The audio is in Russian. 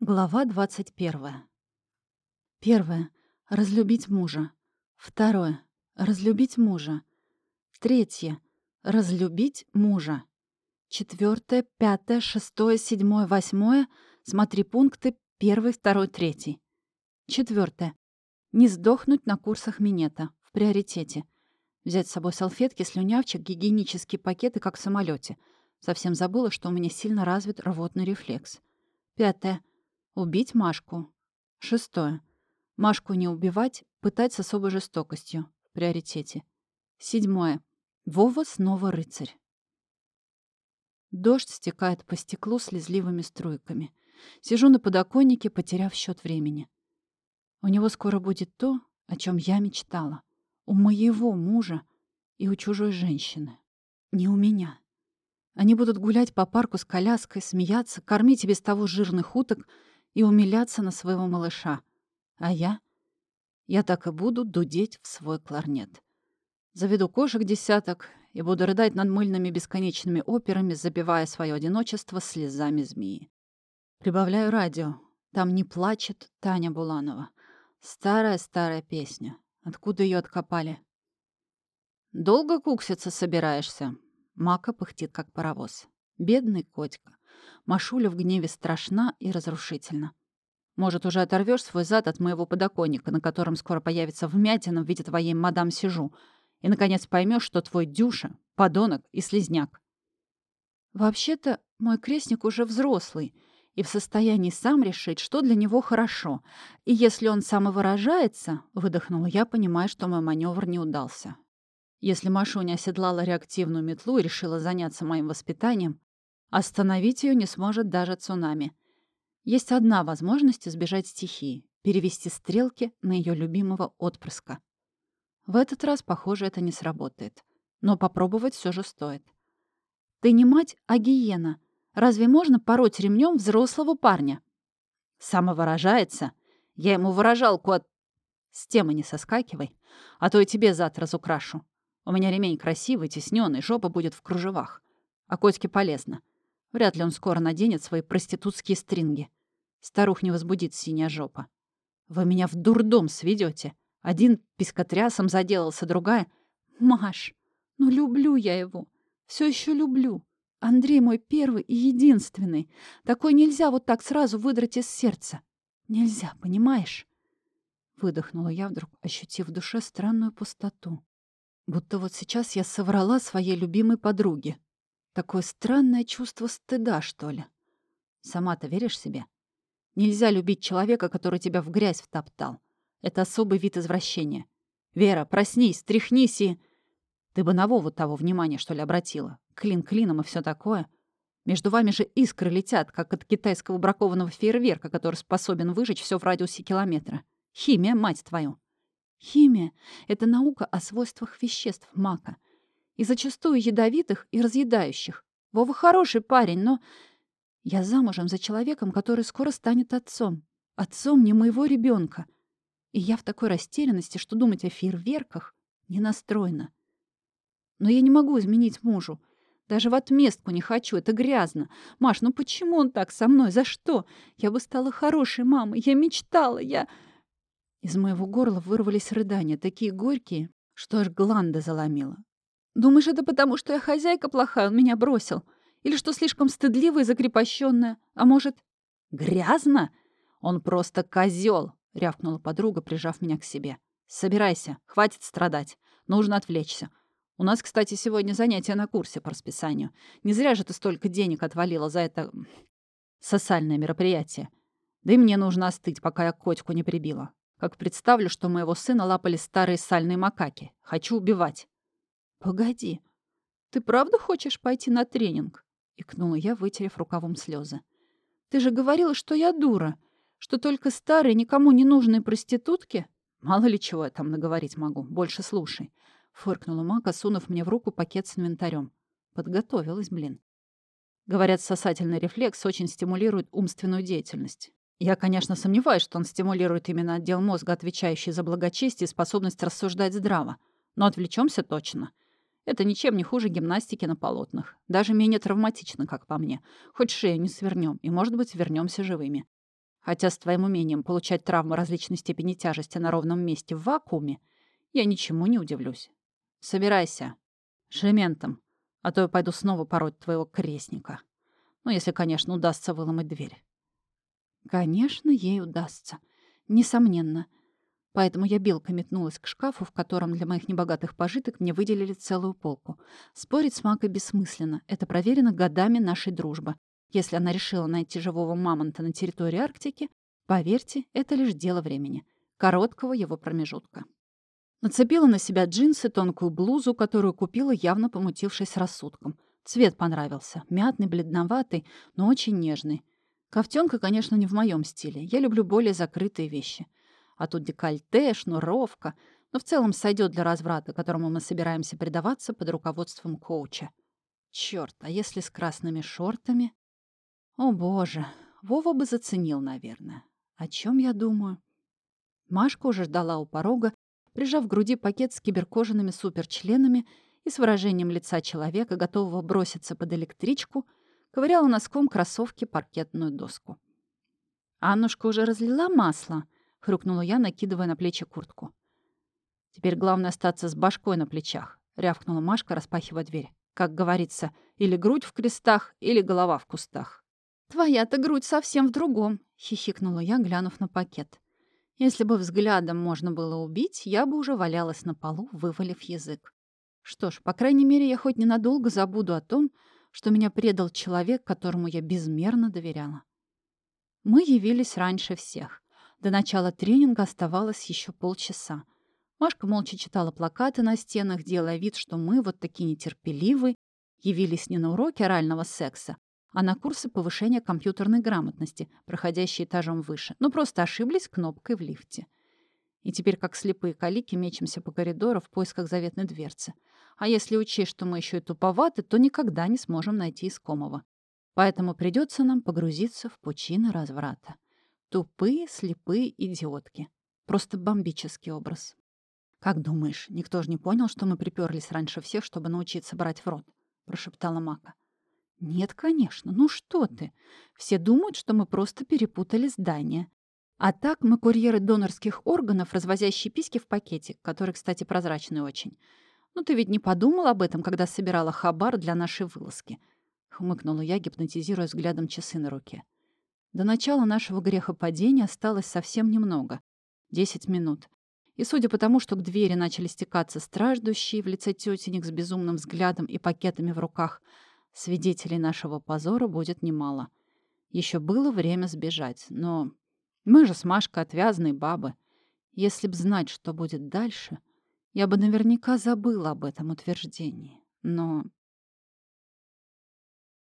Глава 21. Первое. Разлюбить мужа. Второе. Разлюбить мужа. Третье. Разлюбить мужа. Четвертое, пятое, шестое, седьмое, восьмое. Смотри пункты первый, второй, третий. Четвертое. Не сдохнуть на курсах минета. В приоритете. Взять с собой салфетки, слюнявчик, гигиенические пакеты, как в самолете. Совсем забыла, что у меня сильно развит рвотный рефлекс. Пятое. Убить Машку. Шестое. Машку не убивать, пытать с особой жестокостью. В приоритете. Седьмое. Вова снова рыцарь. Дождь стекает по стеклу слезливыми струйками. Сижу на подоконнике, потеряв счет времени. У него скоро будет то, о чем я мечтала. У моего мужа и у чужой женщины. Не у меня. Они будут гулять по парку с коляской, смеяться, кормить и без того жирных уток — и умиляться на своего малыша. А я? Я так и буду дудеть в свой кларнет. Заведу кошек десяток и буду рыдать над мыльными бесконечными операми, забивая свое одиночество слезами змеи. Прибавляю радио. Там не плачет Таня Буланова. Старая-старая песня. Откуда ее откопали? «Долго кукситься собираешься?» Мака пыхтит, как паровоз. Бедный котика. Машуля в гневе страшна и разрушительна. Может, уже оторвешь свой зад от моего подоконника, на котором скоро появится вмятина в виде твоей мадам Сижу, и, наконец, поймешь, что твой Дюша — подонок и слезняк. Вообще-то, мой крестник уже взрослый и в состоянии сам решить, что для него хорошо. И если он самовыражается, — выдохнула я, понимая, что мой маневр не удался. Если Машуня оседлала реактивную метлу и решила заняться моим воспитанием, Остановить ее не сможет даже цунами. Есть одна возможность избежать стихии — перевести стрелки на ее любимого отпрыска. В этот раз, похоже, это не сработает. Но попробовать все же стоит. Ты не мать, а гиена. Разве можно пороть ремнем взрослого парня? Самовыражается. Я ему выражалку от... С темы не соскакивай, а то и тебе зад разукрашу. У меня ремень красивый, тесненный, жопа будет в кружевах. А котике полезно. Вряд ли он скоро наденет свои проститутские стринги. Старух не возбудит синяя жопа. Вы меня в дурдом сведете. Один пескотрясом заделался, другая... Маш, ну люблю я его. Все еще люблю. Андрей мой первый и единственный. Такой нельзя вот так сразу выдрать из сердца. Нельзя, понимаешь? Выдохнула я вдруг, ощутив в душе странную пустоту. Будто вот сейчас я соврала своей любимой подруге. Такое странное чувство стыда, что ли. Сама-то веришь себе? Нельзя любить человека, который тебя в грязь втоптал. Это особый вид извращения. Вера, проснись, стряхнись и... Ты бы на Вову того внимания, что ли, обратила. Клин клином и все такое. Между вами же искры летят, как от китайского бракованного фейерверка, который способен выжечь все в радиусе километра. Химия, мать твою. Химия — это наука о свойствах веществ мака и зачастую ядовитых и разъедающих. Вова хороший парень, но... Я замужем за человеком, который скоро станет отцом. Отцом не моего ребенка. И я в такой растерянности, что думать о фейерверках не настроена. Но я не могу изменить мужу. Даже в отместку не хочу, это грязно. Маш, ну почему он так со мной? За что? Я бы стала хорошей мамой. Я мечтала, я... Из моего горла вырвались рыдания, такие горькие, что аж гланды заломило. Думаешь, это потому, что я хозяйка плохая, он меня бросил? Или что слишком стыдливая и закрепощенная? А может, грязно? Он просто козел, рявкнула подруга, прижав меня к себе. Собирайся, хватит страдать. Нужно отвлечься. У нас, кстати, сегодня занятия на курсе по расписанию. Не зря же ты столько денег отвалила за это сосальное мероприятие. Да и мне нужно остыть, пока я котику не прибила. Как представлю, что моего сына лапали старые сальные макаки. Хочу убивать. «Погоди, ты правда хочешь пойти на тренинг?» — икнула я, вытерев рукавом слезы. «Ты же говорила, что я дура, что только старые, никому не нужные проститутки...» «Мало ли чего я там наговорить могу, больше слушай», — фыркнула Мака, сунув мне в руку пакет с инвентарем. Подготовилась, блин. Говорят, сосательный рефлекс очень стимулирует умственную деятельность. Я, конечно, сомневаюсь, что он стимулирует именно отдел мозга, отвечающий за благочестие и способность рассуждать здраво. Но отвлечемся точно — это ничем не хуже гимнастики на полотнах. Даже менее травматично, как по мне. Хоть шею не свернем, и, может быть, вернемся живыми. Хотя с твоим умением получать травмы различной степени тяжести на ровном месте в вакууме я ничему не удивлюсь. Собирайся. Шементом. А то я пойду снова пороть твоего крестника. Ну, если, конечно, удастся выломать дверь. Конечно, ей удастся. Несомненно. Поэтому я белкой метнулась к шкафу, в котором для моих небогатых пожиток мне выделили целую полку. Спорить с Макой бессмысленно. Это проверено годами нашей дружбы. Если она решила найти живого мамонта на территории Арктики, поверьте, это лишь дело времени. Короткого его промежутка. Нацепила на себя джинсы, тонкую блузу, которую купила, явно помутившись рассудком. Цвет понравился. Мятный, бледноватый, но очень нежный. Ковтёнка, конечно, не в моем стиле. Я люблю более закрытые вещи. А тут декольте, шнуровка. Но в целом сойдет для разврата, которому мы собираемся предаваться под руководством коуча. Черт, а если с красными шортами? О, боже, Вова бы заценил, наверное. О чем я думаю? Машка уже ждала у порога, прижав к груди пакет с киберкожаными суперчленами и с выражением лица человека, готового броситься под электричку, ковыряла носком кроссовки паркетную доску. «Аннушка уже разлила масло?» — хрюкнула я, накидывая на плечи куртку. «Теперь главное остаться с башкой на плечах», — рявкнула Машка, распахивая дверь. «Как говорится, или грудь в крестах, или голова в кустах». «Твоя-то грудь совсем в другом», — хихикнула я, глянув на пакет. Если бы взглядом можно было убить, я бы уже валялась на полу, вывалив язык. Что ж, по крайней мере, я хоть ненадолго забуду о том, что меня предал человек, которому я безмерно доверяла. Мы явились раньше всех. До начала тренинга оставалось еще полчаса. Машка молча читала плакаты на стенах, делая вид, что мы, вот такие нетерпеливые, явились не на уроки орального секса, а на курсы повышения компьютерной грамотности, проходящие этажом выше, но просто ошиблись кнопкой в лифте. И теперь, как слепые калики, мечемся по коридору в поисках заветной дверцы. А если учесть, что мы еще и туповаты, то никогда не сможем найти искомого. Поэтому придется нам погрузиться в пучины разврата. Тупые, слепые идиотки. Просто бомбический образ. «Как думаешь, никто же не понял, что мы приперлись раньше всех, чтобы научиться брать в рот?» — прошептала Мака. «Нет, конечно. Ну что ты? Все думают, что мы просто перепутали здание. А так мы курьеры донорских органов, развозящие письки в пакете, который, кстати, прозрачный очень. Ну ты ведь не подумал об этом, когда собирала хабар для нашей вылазки?» — хмыкнула я, гипнотизируя взглядом часы на руке. До начала нашего грехопадения осталось совсем немного — десять минут. И судя по тому, что к двери начали стекаться страждущие в лице тетенек с безумным взглядом и пакетами в руках, свидетелей нашего позора будет немало. Еще было время сбежать, но мы же с Машкой отвязные бабы. Если б знать, что будет дальше, я бы наверняка забыла об этом утверждении. Но